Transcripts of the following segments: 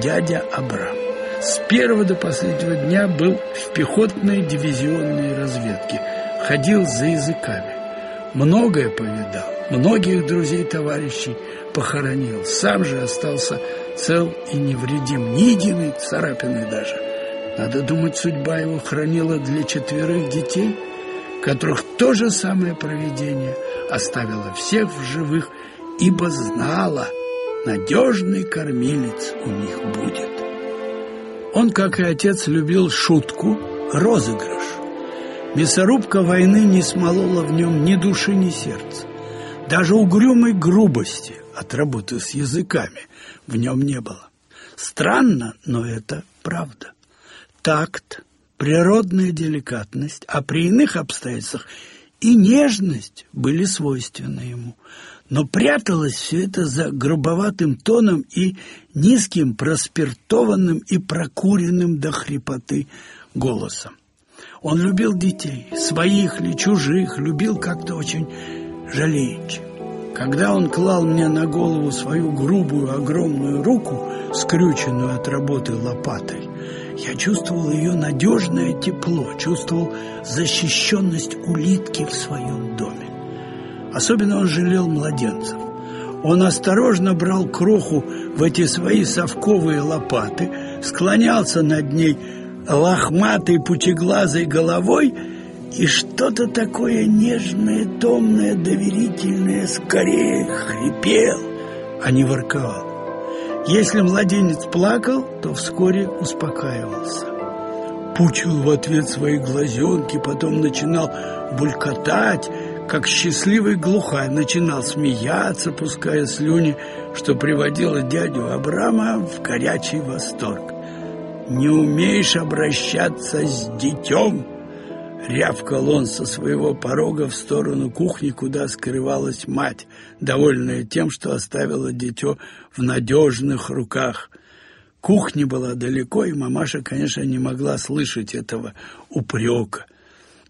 дядя Абрам. С первого до последнего дня был в пехотной дивизионной разведке. Ходил за языками. Многое повидал, многих друзей-товарищей похоронил. Сам же остался цел и невредим, ни единой царапины даже. Надо думать, судьба его хранила для четверых детей, которых то же самое провидение оставило всех в живых, ибо знала, надежный кормилец у них будет. Он, как и отец, любил шутку, розыгрыш. Мясорубка войны не смолола в нем ни души, ни сердца. Даже угрюмой грубости от работы с языками в нем не было. Странно, но это правда. Такт, природная деликатность, а при иных обстоятельствах и нежность были свойственны ему. Но пряталось все это за грубоватым тоном и низким, проспиртованным и прокуренным до хрипоты голосом. Он любил детей, своих ли, чужих, любил как-то очень жалеючи. Когда он клал мне на голову свою грубую огромную руку, скрюченную от работы лопатой, я чувствовал ее надежное тепло, чувствовал защищенность улитки в своем доме. Особенно он жалел младенцев. Он осторожно брал кроху в эти свои совковые лопаты, склонялся над ней лохматой пучеглазой головой и что-то такое нежное, томное, доверительное скорее хрипел, а не ворковал. Если младенец плакал, то вскоре успокаивался. Пучил в ответ свои глазенки, потом начинал булькотать, как счастливый глухарь начинал смеяться, пуская слюни, что приводило дядю Абрама в горячий восторг. «Не умеешь обращаться с детем?» Рявкал он со своего порога в сторону кухни, куда скрывалась мать, довольная тем, что оставила дитё в надежных руках. Кухня была далеко, и мамаша, конечно, не могла слышать этого упрека.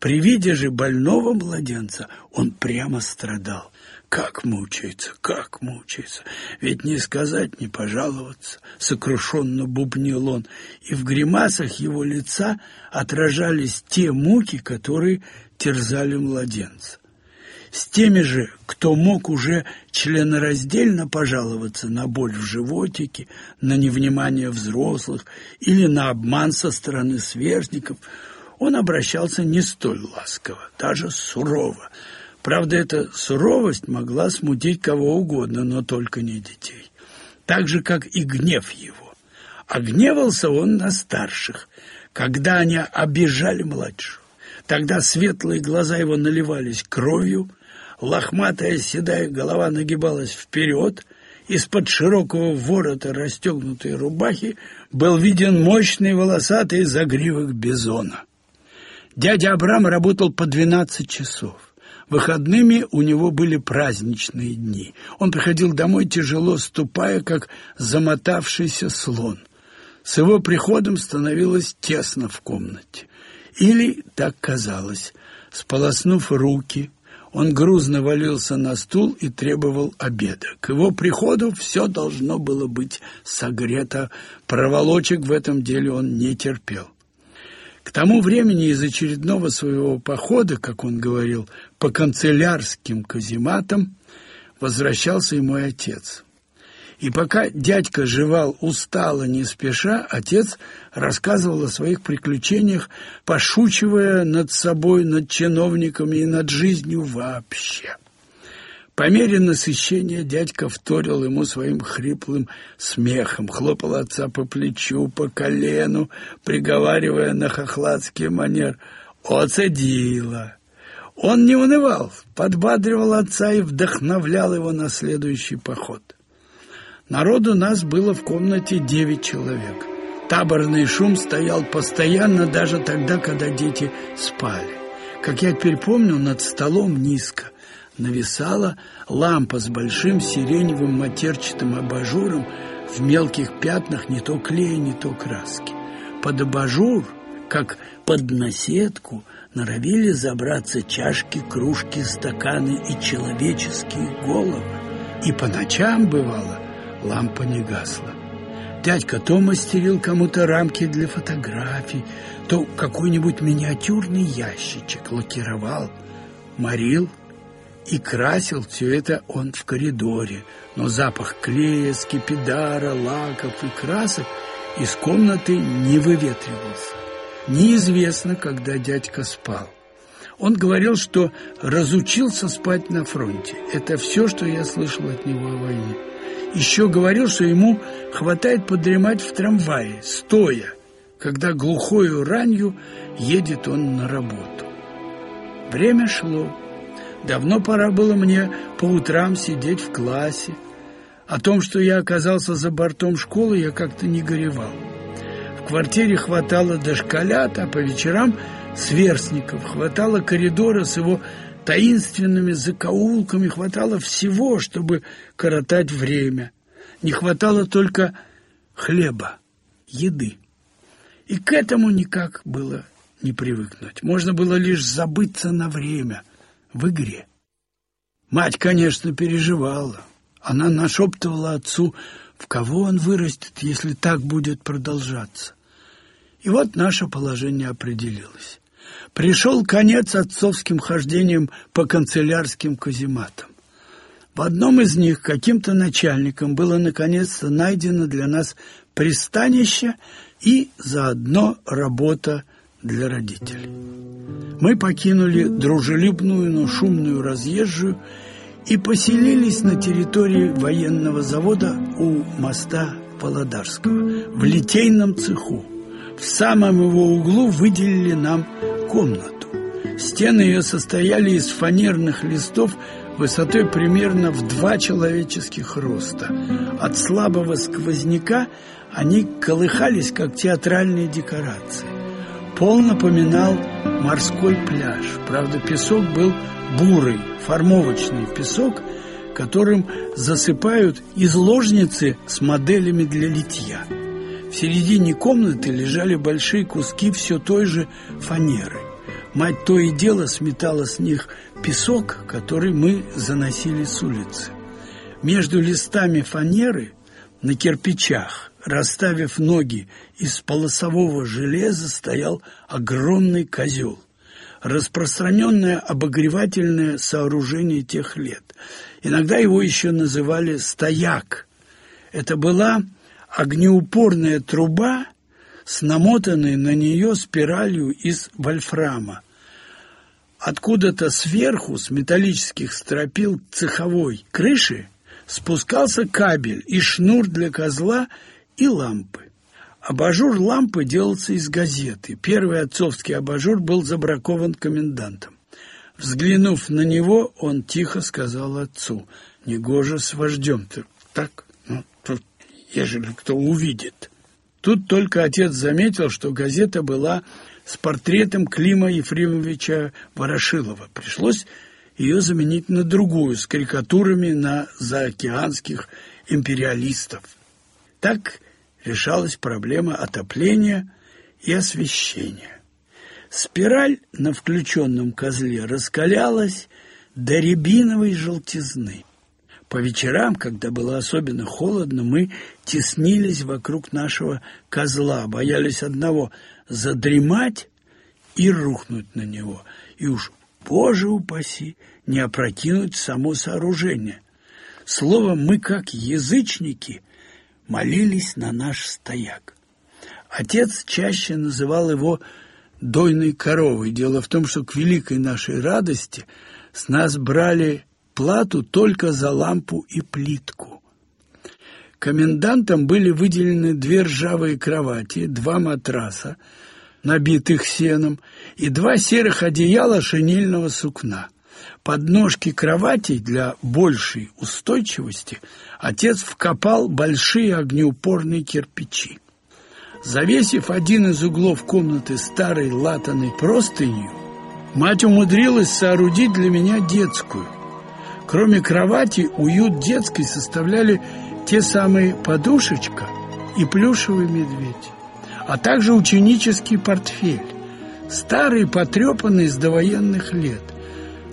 При виде же больного младенца он прямо страдал. Как мучается, как мучается. Ведь не сказать, не пожаловаться, сокрушенно бубнил он, и в гримасах его лица отражались те муки, которые терзали младенца. С теми же, кто мог уже членораздельно пожаловаться на боль в животике, на невнимание взрослых или на обман со стороны сверстников – он обращался не столь ласково, даже сурово. Правда, эта суровость могла смутить кого угодно, но только не детей. Так же, как и гнев его. А гневался он на старших, когда они обижали младшего. Тогда светлые глаза его наливались кровью, лохматая седая голова нагибалась вперед, из-под широкого ворота расстегнутой рубахи был виден мощный волосатый загривок бизона. Дядя Абрам работал по 12 часов. Выходными у него были праздничные дни. Он приходил домой тяжело ступая, как замотавшийся слон. С его приходом становилось тесно в комнате. Или так казалось. Сполоснув руки, он грузно валился на стул и требовал обеда. К его приходу все должно было быть согрето. Проволочек в этом деле он не терпел. К тому времени из очередного своего похода, как он говорил, по канцелярским казематам возвращался и мой отец. И пока дядька жевал устало, не спеша, отец рассказывал о своих приключениях, пошучивая над собой, над чиновниками и над жизнью вообще. По мере насыщения дядька вторил ему своим хриплым смехом, хлопал отца по плечу, по колену, приговаривая на хохладский манер «Оцедила!». Он не унывал, подбадривал отца и вдохновлял его на следующий поход. Народу нас было в комнате девять человек. Таборный шум стоял постоянно, даже тогда, когда дети спали. Как я теперь помню, над столом низко – нависала лампа с большим сиреневым матерчатым абажуром в мелких пятнах не то клея, не то краски. Под абажур, как под наседку, норовили забраться чашки, кружки, стаканы и человеческие головы. И по ночам, бывало, лампа не гасла. Дядька то мастерил кому-то рамки для фотографий, то какой-нибудь миниатюрный ящичек лакировал, морил и красил все это он в коридоре. Но запах клея, скипидара, лаков и красок из комнаты не выветривался. Неизвестно, когда дядька спал. Он говорил, что разучился спать на фронте. Это все, что я слышал от него о войне. Еще говорил, что ему хватает подремать в трамвае, стоя, когда глухою ранью едет он на работу. Время шло. Давно пора было мне по утрам сидеть в классе. О том, что я оказался за бортом школы, я как-то не горевал. В квартире хватало дошколят, а по вечерам сверстников, хватало коридора с его таинственными закоулками, хватало всего, чтобы коротать время. Не хватало только хлеба, еды. И к этому никак было не привыкнуть. Можно было лишь забыться на время в игре. Мать, конечно, переживала. Она нашептывала отцу, в кого он вырастет, если так будет продолжаться. И вот наше положение определилось. Пришел конец отцовским хождениям по канцелярским казематам. В одном из них каким-то начальником было наконец-то найдено для нас пристанище и заодно работа для родителей. Мы покинули дружелюбную, но шумную разъезжую и поселились на территории военного завода у моста Володарского, в литейном цеху. В самом его углу выделили нам комнату. Стены ее состояли из фанерных листов высотой примерно в два человеческих роста. От слабого сквозняка они колыхались, как театральные декорации. Пол напоминал морской пляж. Правда, песок был бурый, формовочный песок, которым засыпают из ложницы с моделями для литья. В середине комнаты лежали большие куски все той же фанеры. Мать то и дело сметала с них песок, который мы заносили с улицы. Между листами фанеры на кирпичах, расставив ноги из полосового железа, стоял огромный козел. Распространенное обогревательное сооружение тех лет. Иногда его еще называли «стояк». Это была огнеупорная труба с намотанной на нее спиралью из вольфрама. Откуда-то сверху, с металлических стропил цеховой крыши, спускался кабель и шнур для козла и лампы. Абажур лампы делался из газеты. Первый отцовский абажур был забракован комендантом. Взглянув на него, он тихо сказал отцу, «Негоже с вождем-то так, ну, тут, ежели кто увидит». Тут только отец заметил, что газета была с портретом Клима Ефремовича Ворошилова. Пришлось ее заменить на другую, с карикатурами на заокеанских империалистов. Так решалась проблема отопления и освещения. Спираль на включенном козле раскалялась до рябиновой желтизны. По вечерам, когда было особенно холодно, мы теснились вокруг нашего козла, боялись одного — задремать и рухнуть на него. И уж, Боже упаси, не опрокинуть само сооружение. Словом, мы, как язычники, молились на наш стояк. Отец чаще называл его дойной коровой. Дело в том, что к великой нашей радости с нас брали плату только за лампу и плитку. Комендантам были выделены две ржавые кровати, два матраса, набитых сеном, и два серых одеяла шинельного сукна. Под ножки кроватей для большей устойчивости отец вкопал большие огнеупорные кирпичи. Завесив один из углов комнаты старой латаной простынью, мать умудрилась соорудить для меня детскую – Кроме кровати, уют детской составляли те самые подушечка и плюшевый медведь, а также ученический портфель, старый, потрепанный с довоенных лет.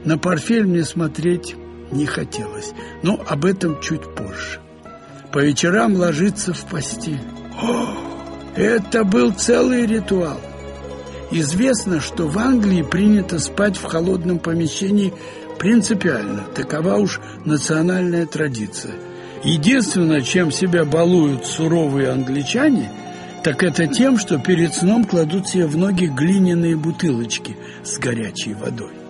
На портфель мне смотреть не хотелось, но об этом чуть позже. По вечерам ложиться в постель, О, это был целый ритуал. Известно, что в Англии принято спать в холодном помещении принципиально. Такова уж национальная традиция. Единственное, чем себя балуют суровые англичане, так это тем, что перед сном кладут себе в ноги глиняные бутылочки с горячей водой.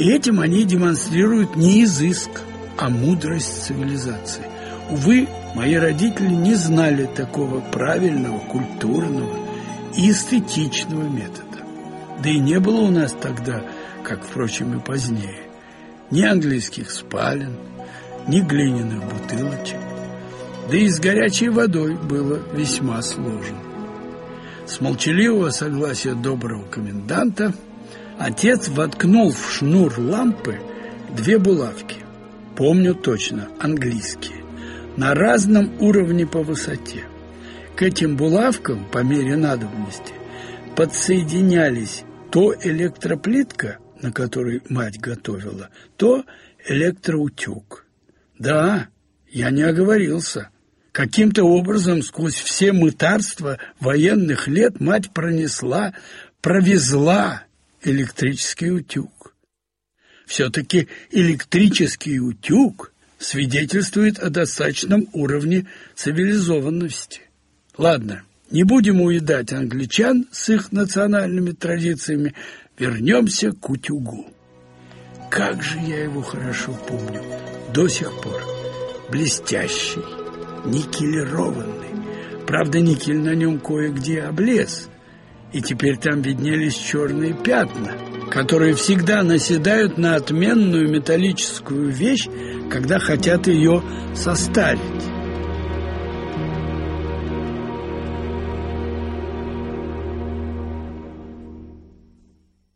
И этим они демонстрируют не изыск, а мудрость цивилизации. Увы, мои родители не знали такого правильного, культурного и эстетичного метода. Да и не было у нас тогда, как, впрочем, и позднее, ни английских спален, ни глиняных бутылочек. Да и с горячей водой было весьма сложно. С молчаливого согласия доброго коменданта – Отец воткнул в шнур лампы две булавки. Помню точно, английские. На разном уровне по высоте. К этим булавкам, по мере надобности, подсоединялись то электроплитка, на которой мать готовила, то электроутюг. Да, я не оговорился. Каким-то образом сквозь все мытарства военных лет мать пронесла, провезла электрический утюг. Все-таки электрический утюг свидетельствует о достаточном уровне цивилизованности. Ладно, не будем уедать англичан с их национальными традициями, вернемся к утюгу. Как же я его хорошо помню, до сих пор. Блестящий, никелированный. Правда, никель на нем кое-где облез – и теперь там виднелись черные пятна, которые всегда наседают на отменную металлическую вещь, когда хотят ее состарить.